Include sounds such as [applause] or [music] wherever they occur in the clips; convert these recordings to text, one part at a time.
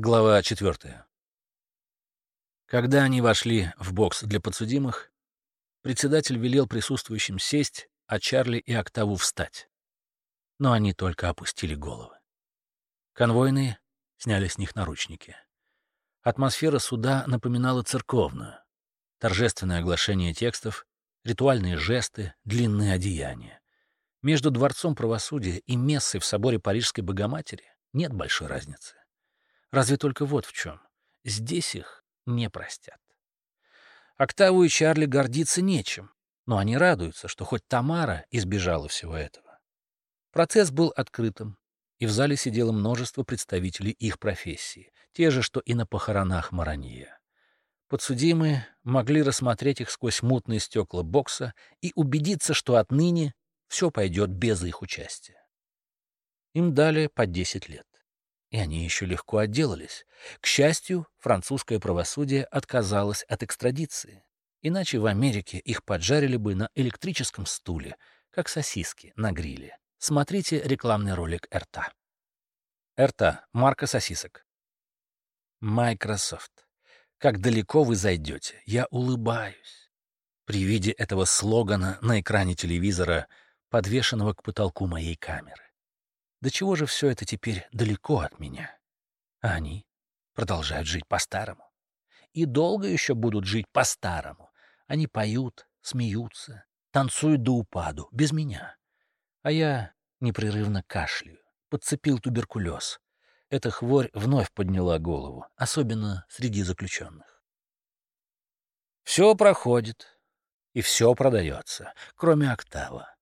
Глава 4. Когда они вошли в бокс для подсудимых, председатель велел присутствующим сесть, а Чарли и Октаву встать. Но они только опустили головы. Конвойные сняли с них наручники. Атмосфера суда напоминала церковную. Торжественное оглашение текстов, ритуальные жесты, длинные одеяния. Между Дворцом правосудия и мессой в соборе Парижской Богоматери нет большой разницы. Разве только вот в чем. Здесь их не простят. Октаву и Чарли гордиться нечем, но они радуются, что хоть Тамара избежала всего этого. Процесс был открытым, и в зале сидело множество представителей их профессии, те же, что и на похоронах Маранья. Подсудимые могли рассмотреть их сквозь мутные стекла бокса и убедиться, что отныне все пойдет без их участия. Им дали по 10 лет. И они еще легко отделались. К счастью, французское правосудие отказалось от экстрадиции. Иначе в Америке их поджарили бы на электрическом стуле, как сосиски на гриле. Смотрите рекламный ролик РТА. РТА — марка сосисок. Microsoft. Как далеко вы зайдете? Я улыбаюсь. При виде этого слогана на экране телевизора, подвешенного к потолку моей камеры. До чего же все это теперь далеко от меня? А они продолжают жить по-старому. И долго еще будут жить по-старому. Они поют, смеются, танцуют до упаду, без меня. А я непрерывно кашляю, подцепил туберкулез. Эта хворь вновь подняла голову, особенно среди заключенных. Все проходит, и все продается, кроме октава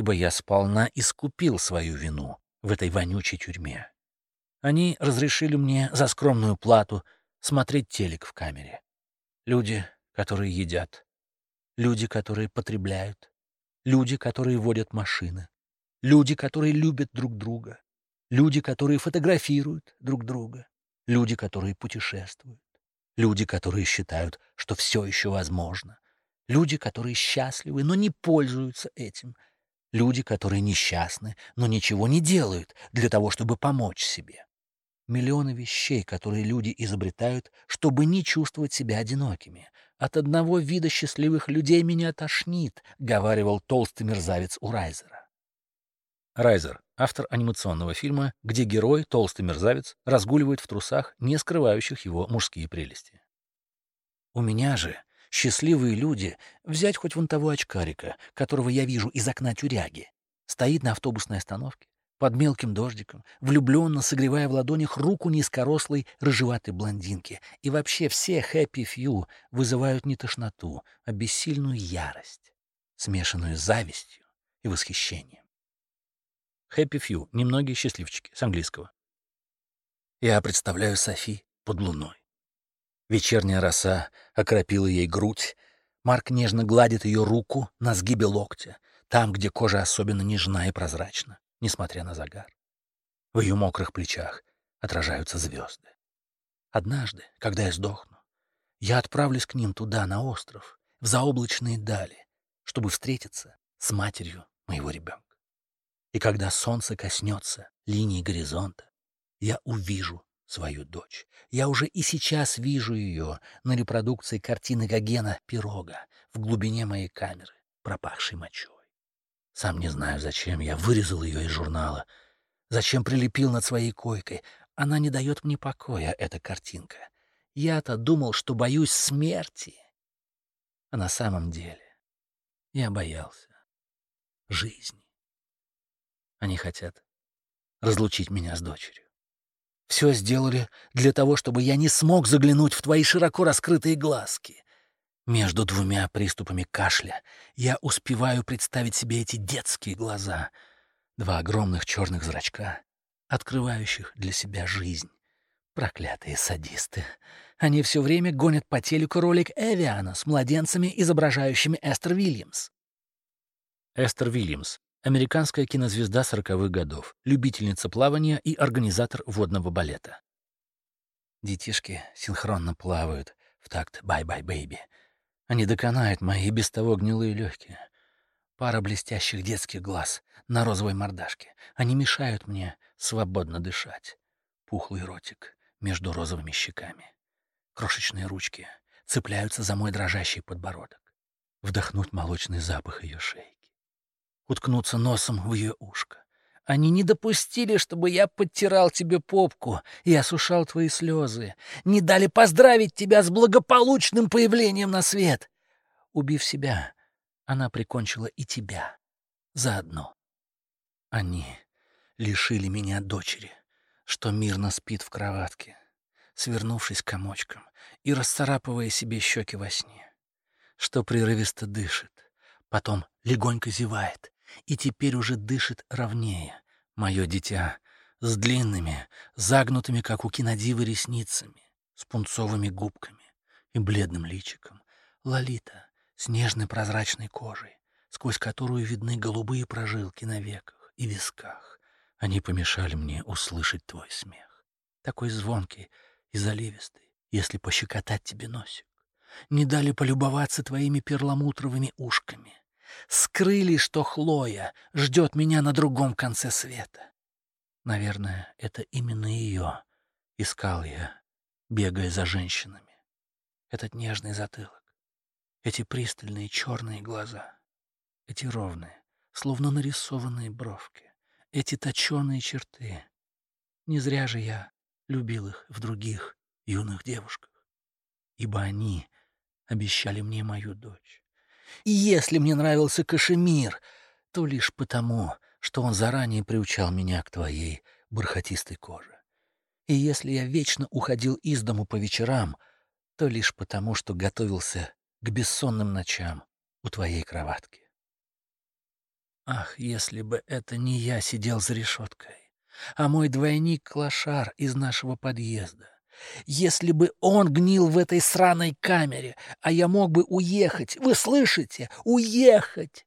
ибо я сполна искупил свою вину в этой вонючей тюрьме. Они разрешили мне за скромную плату смотреть телек в камере. Люди, которые едят, люди, которые потребляют, люди, которые водят машины, люди, которые любят друг друга, люди, которые фотографируют друг друга, люди, которые путешествуют, люди, которые считают, что все еще возможно, люди, которые счастливы, но не пользуются этим — Люди, которые несчастны, но ничего не делают для того, чтобы помочь себе. Миллионы вещей, которые люди изобретают, чтобы не чувствовать себя одинокими. От одного вида счастливых людей меня тошнит, — говаривал толстый мерзавец у Райзера. Райзер — автор анимационного фильма, где герой, толстый мерзавец, разгуливает в трусах, не скрывающих его мужские прелести. У меня же Счастливые люди, взять хоть вон того очкарика, которого я вижу из окна тюряги, стоит на автобусной остановке, под мелким дождиком, влюбленно согревая в ладонях руку низкорослой рыжеватой блондинки. И вообще все хэппи фью вызывают не тошноту, а бессильную ярость, смешанную с завистью и восхищением. Хэппи фью — немногие счастливчики, с английского. Я представляю Софи под луной. Вечерняя роса окропила ей грудь. Марк нежно гладит ее руку на сгибе локтя, там, где кожа особенно нежна и прозрачна, несмотря на загар. В ее мокрых плечах отражаются звезды. Однажды, когда я сдохну, я отправлюсь к ним туда, на остров, в заоблачные дали, чтобы встретиться с матерью моего ребенка. И когда солнце коснется линии горизонта, я увижу свою дочь. Я уже и сейчас вижу ее на репродукции картины Гогена «Пирога» в глубине моей камеры, пропахшей мочой. Сам не знаю, зачем я вырезал ее из журнала, зачем прилепил над своей койкой. Она не дает мне покоя, эта картинка. Я-то думал, что боюсь смерти. А на самом деле я боялся жизни. Они хотят разлучить меня с дочерью. Все сделали для того, чтобы я не смог заглянуть в твои широко раскрытые глазки. Между двумя приступами кашля я успеваю представить себе эти детские глаза, два огромных черных зрачка, открывающих для себя жизнь. Проклятые садисты. Они все время гонят по телеку ролик Evian а с младенцами, изображающими Эстер Вильямс. Эстер Вильямс Американская кинозвезда сороковых годов, любительница плавания и организатор водного балета. Детишки синхронно плавают в такт «Bye-bye, baby». Они доконают мои без того гнилые легкие. Пара блестящих детских глаз на розовой мордашке. Они мешают мне свободно дышать. Пухлый ротик, между розовыми щеками. Крошечные ручки цепляются за мой дрожащий подбородок. Вдохнуть молочный запах ее шейки. Уткнуться носом в ее ушко. Они не допустили, чтобы я подтирал тебе попку и осушал твои слезы. Не дали поздравить тебя с благополучным появлением на свет. Убив себя, она прикончила и тебя заодно. Они лишили меня дочери, что мирно спит в кроватке, свернувшись комочком и расцарапывая себе щеки во сне, что прерывисто дышит, потом легонько зевает и теперь уже дышит ровнее, мое дитя, с длинными, загнутыми, как у кинодивы, ресницами, с пунцовыми губками и бледным личиком, Лолита с нежной прозрачной кожей, сквозь которую видны голубые прожилки на веках и висках. Они помешали мне услышать твой смех, такой звонкий и заливистый, если пощекотать тебе носик. Не дали полюбоваться твоими перламутровыми ушками, скрыли, что Хлоя ждет меня на другом конце света. Наверное, это именно ее искал я, бегая за женщинами. Этот нежный затылок, эти пристальные черные глаза, эти ровные, словно нарисованные бровки, эти точеные черты. Не зря же я любил их в других юных девушках, ибо они обещали мне мою дочь. И если мне нравился Кашемир, то лишь потому, что он заранее приучал меня к твоей бархатистой коже. И если я вечно уходил из дому по вечерам, то лишь потому, что готовился к бессонным ночам у твоей кроватки. Ах, если бы это не я сидел за решеткой, а мой двойник-клошар из нашего подъезда. Если бы он гнил в этой сраной камере, а я мог бы уехать, вы слышите, уехать!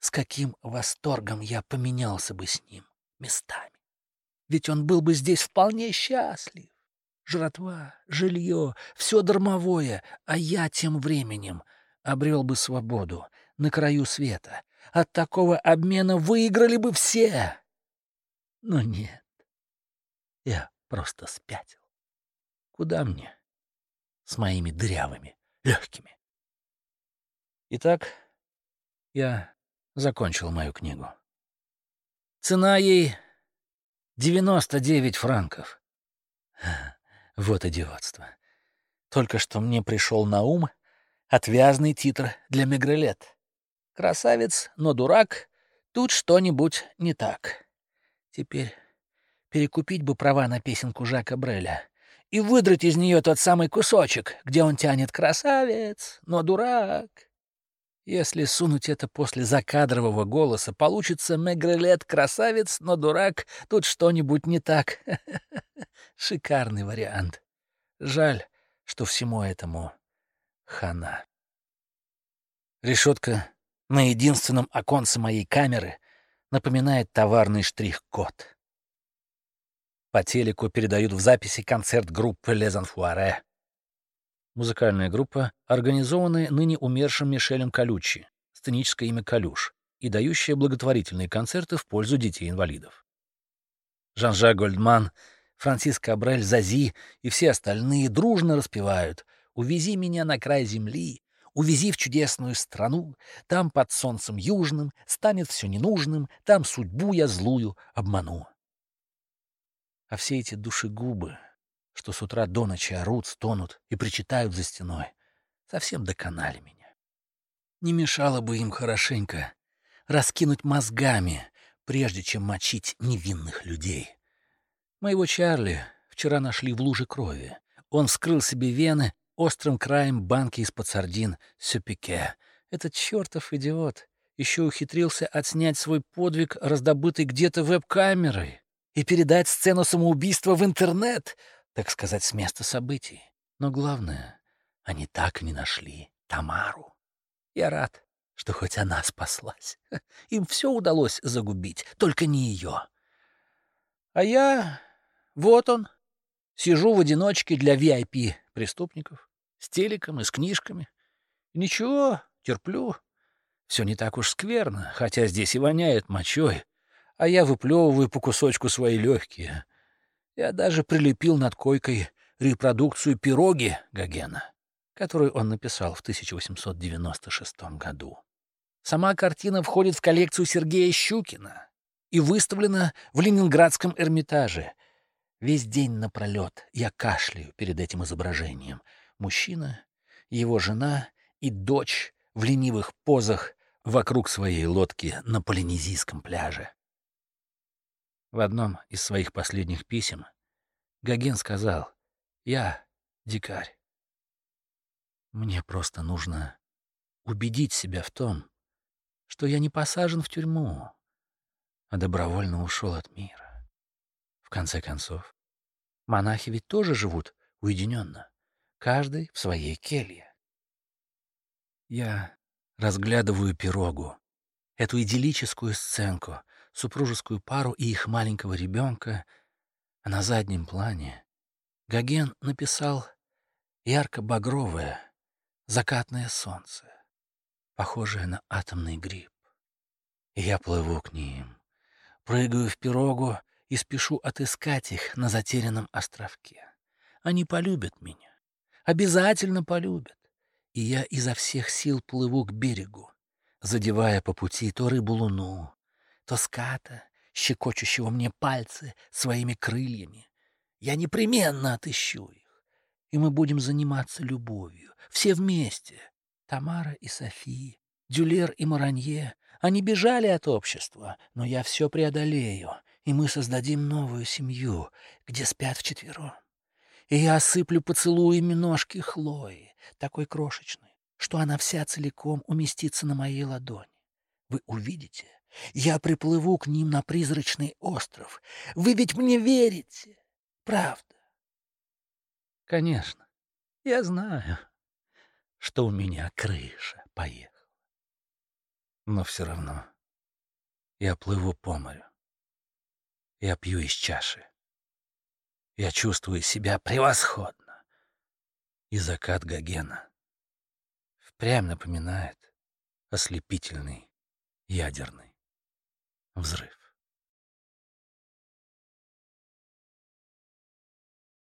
С каким восторгом я поменялся бы с ним местами. Ведь он был бы здесь вполне счастлив. Жратва, жилье, все дармовое, а я тем временем обрел бы свободу на краю света. От такого обмена выиграли бы все. Но нет, я просто спятил. Куда мне? С моими дырявыми, легкими. Итак, я закончил мою книгу. Цена ей 99 франков. [laughs] Вот идиотство. Только что мне пришел на ум отвязный титр для Мегрелет. Красавец, но дурак, тут что-нибудь не так. Теперь перекупить бы права на песенку Жака Бреля и выдрать из нее тот самый кусочек, где он тянет «красавец, но дурак». Если сунуть это после закадрового голоса, получится Мегрелет «красавец, но дурак, тут что-нибудь не так». [laughs] Шикарный вариант. Жаль, что всему этому хана. Решетка на единственном оконце моей камеры напоминает товарный штрих-код. По телеку передают в записи концерт группы «Les Enfoirés». Музыкальная группа, организованная ныне умершим Мишелем Калючи, сценическое имя Калюш, и дающая благотворительные концерты в пользу детей-инвалидов. Жан-Жак Гольдман, Франциско Абрель Зази и все остальные дружно распевают «Увези меня на край земли, увези в чудесную страну, там под солнцем южным станет все ненужным, там судьбу я злую обману». А все эти душегубы, что с утра до ночи орут, стонут и причитают за стеной, совсем доконали меня. Не мешало бы им хорошенько раскинуть мозгами, прежде чем мочить невинных людей. Моего Чарли вчера нашли в луже крови. Он вскрыл себе вены острым краем банки из-под сардин сюпике. Этот чертов идиот еще ухитрился отснять свой подвиг, раздобытый где-то веб-камерой и передать сцену самоубийства в интернет, так сказать, с места событий. Но главное, они так и не нашли Тамару. Я рад, что хоть она спаслась. [laughs] Им все удалось загубить, только не ее. А я... Вот он. Сижу в одиночке для VIP-преступников, с телеком и с книжками. Ничего, терплю. Все не так уж скверно, хотя здесь и воняет мочой, а я выплевываю по кусочку свои легкие. Я даже прилепил над койкой репродукцию «Пироги» Гогена, которую он написал в 1896 году. Сама картина входит в коллекцию Сергея Щукина и выставлена в Ленинградском Эрмитаже. Весь день напролет я кашляю перед этим изображением. Мужчина, его жена и дочь в ленивых позах вокруг своей лодки на полинезийском пляже. В одном из своих последних писем Гоген сказал, «Я дикарь. Мне просто нужно убедить себя в том, что я не посажен в тюрьму, а добровольно ушел от мира. В конце концов, монахи ведь тоже живут уединенно, каждый в своей келье. Я разглядываю пирогу, эту идиллическую сценку, супружескую пару и их маленького ребенка, а на заднем плане Гоген написал ярко-багровое закатное солнце, похожее на атомный гриб. И я плыву к ним, прыгаю в пирогу и спешу отыскать их на затерянном островке. Они полюбят меня, обязательно полюбят. И я изо всех сил плыву к берегу, задевая по пути то рыбу-луну, то ската, щекочущего мне пальцы своими крыльями. Я непременно отыщу их, и мы будем заниматься любовью, все вместе. Тамара и София, Дюлер и Маранье, они бежали от общества, но я все преодолею, и мы создадим новую семью, где спят вчетвером. И я осыплю поцелуями ножки Хлои, такой крошечной, что она вся целиком уместится на моей ладони. Вы увидите, я приплыву к ним на призрачный остров. Вы ведь мне верите, правда? Конечно, я знаю, что у меня крыша поехала. Но все равно я плыву по морю. Я пью из чаши. Я чувствую себя превосходно. И закат Гогена впрямь напоминает ослепительный ядерный взрыв.